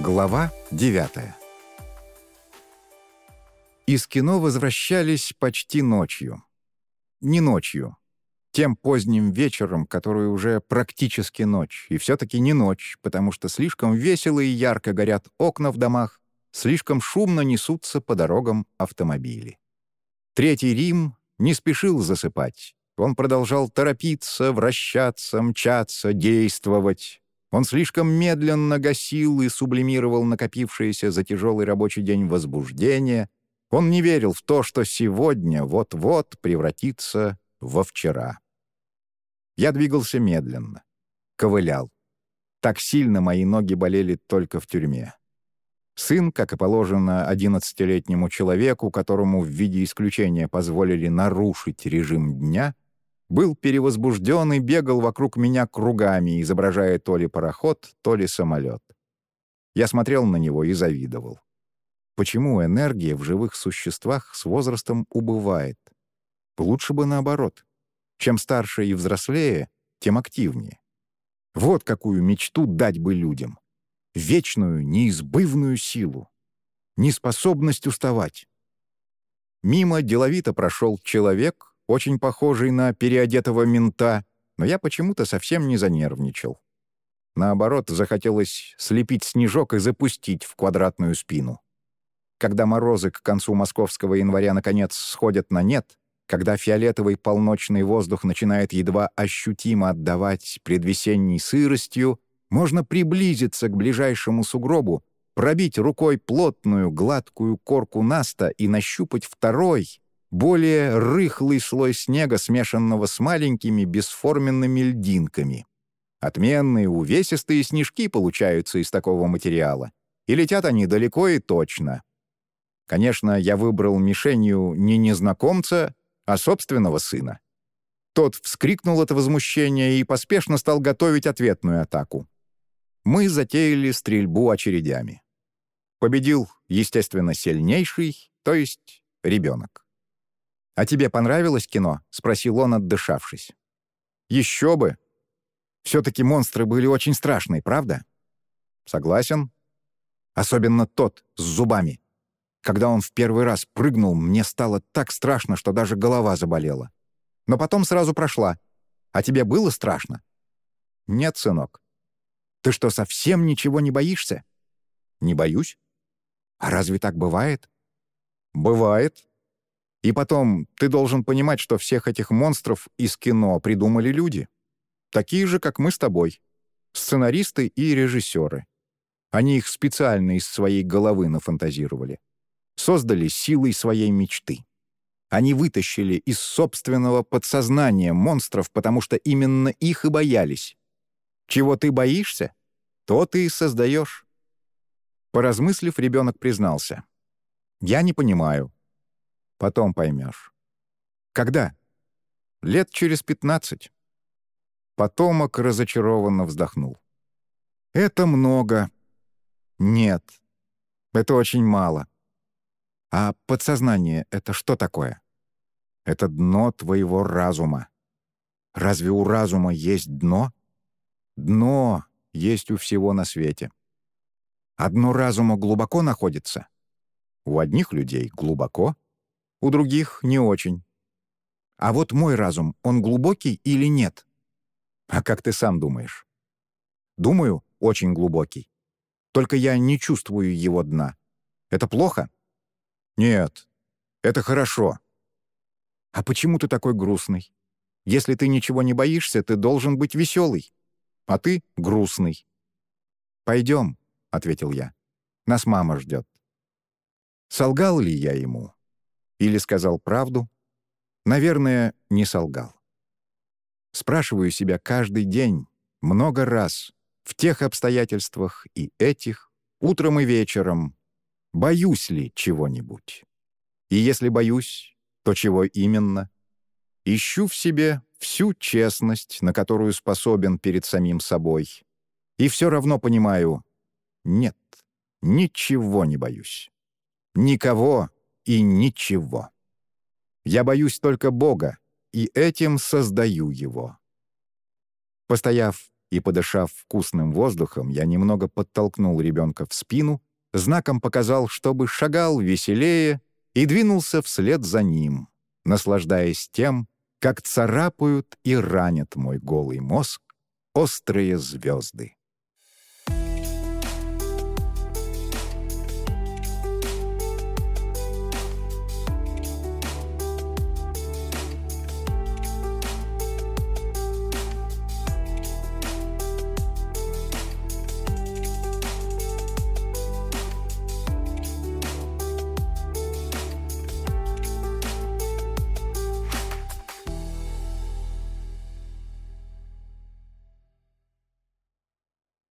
Глава 9 Из кино возвращались почти ночью. Не ночью. Тем поздним вечером, который уже практически ночь. И все-таки не ночь, потому что слишком весело и ярко горят окна в домах, слишком шумно несутся по дорогам автомобили. Третий Рим не спешил засыпать. Он продолжал торопиться, вращаться, мчаться, действовать. Он слишком медленно гасил и сублимировал накопившееся за тяжелый рабочий день возбуждение. Он не верил в то, что сегодня вот-вот превратится во вчера. Я двигался медленно, ковылял. Так сильно мои ноги болели только в тюрьме. Сын, как и положено одиннадцатилетнему человеку, которому в виде исключения позволили нарушить режим дня — был перевозбужден и бегал вокруг меня кругами, изображая то ли пароход, то ли самолет. Я смотрел на него и завидовал. Почему энергия в живых существах с возрастом убывает? Лучше бы наоборот. Чем старше и взрослее, тем активнее. Вот какую мечту дать бы людям. Вечную, неизбывную силу. Неспособность уставать. Мимо деловито прошел человек, очень похожий на переодетого мента, но я почему-то совсем не занервничал. Наоборот, захотелось слепить снежок и запустить в квадратную спину. Когда морозы к концу московского января наконец сходят на нет, когда фиолетовый полночный воздух начинает едва ощутимо отдавать предвесенней сыростью, можно приблизиться к ближайшему сугробу, пробить рукой плотную гладкую корку наста и нащупать второй, более рыхлый слой снега, смешанного с маленькими бесформенными льдинками. Отменные увесистые снежки получаются из такого материала, и летят они далеко и точно. Конечно, я выбрал мишенью не незнакомца, а собственного сына. Тот вскрикнул от возмущения и поспешно стал готовить ответную атаку. Мы затеяли стрельбу очередями. Победил, естественно, сильнейший, то есть ребенок. «А тебе понравилось кино?» — спросил он, отдышавшись. «Еще бы! Все-таки монстры были очень страшные, правда?» «Согласен. Особенно тот с зубами. Когда он в первый раз прыгнул, мне стало так страшно, что даже голова заболела. Но потом сразу прошла. А тебе было страшно?» «Нет, сынок. Ты что, совсем ничего не боишься?» «Не боюсь. А разве так бывает?» «Бывает», и потом, ты должен понимать, что всех этих монстров из кино придумали люди. Такие же, как мы с тобой. Сценаристы и режиссеры. Они их специально из своей головы нафантазировали. Создали силой своей мечты. Они вытащили из собственного подсознания монстров, потому что именно их и боялись. Чего ты боишься, то ты и создаешь. Поразмыслив, ребенок признался. «Я не понимаю, Потом поймешь. Когда? Лет через пятнадцать. Потомок разочарованно вздохнул. Это много. Нет. Это очень мало. А подсознание — это что такое? Это дно твоего разума. Разве у разума есть дно? Дно есть у всего на свете. Одно разума глубоко находится. У одних людей глубоко — у других — не очень. А вот мой разум, он глубокий или нет? А как ты сам думаешь? Думаю, очень глубокий. Только я не чувствую его дна. Это плохо? Нет, это хорошо. А почему ты такой грустный? Если ты ничего не боишься, ты должен быть веселый. А ты грустный. «Пойдем», — ответил я. «Нас мама ждет». Солгал ли я ему? Или сказал правду? Наверное, не солгал. Спрашиваю себя каждый день, много раз, в тех обстоятельствах и этих, утром и вечером, боюсь ли чего-нибудь? И если боюсь, то чего именно? Ищу в себе всю честность, на которую способен перед самим собой. И все равно понимаю — нет, ничего не боюсь. Никого и ничего. Я боюсь только Бога, и этим создаю его. Постояв и, подышав вкусным воздухом, я немного подтолкнул ребенка в спину, знаком показал, чтобы шагал веселее, и двинулся вслед за ним, наслаждаясь тем, как царапают и ранят мой голый мозг острые звезды.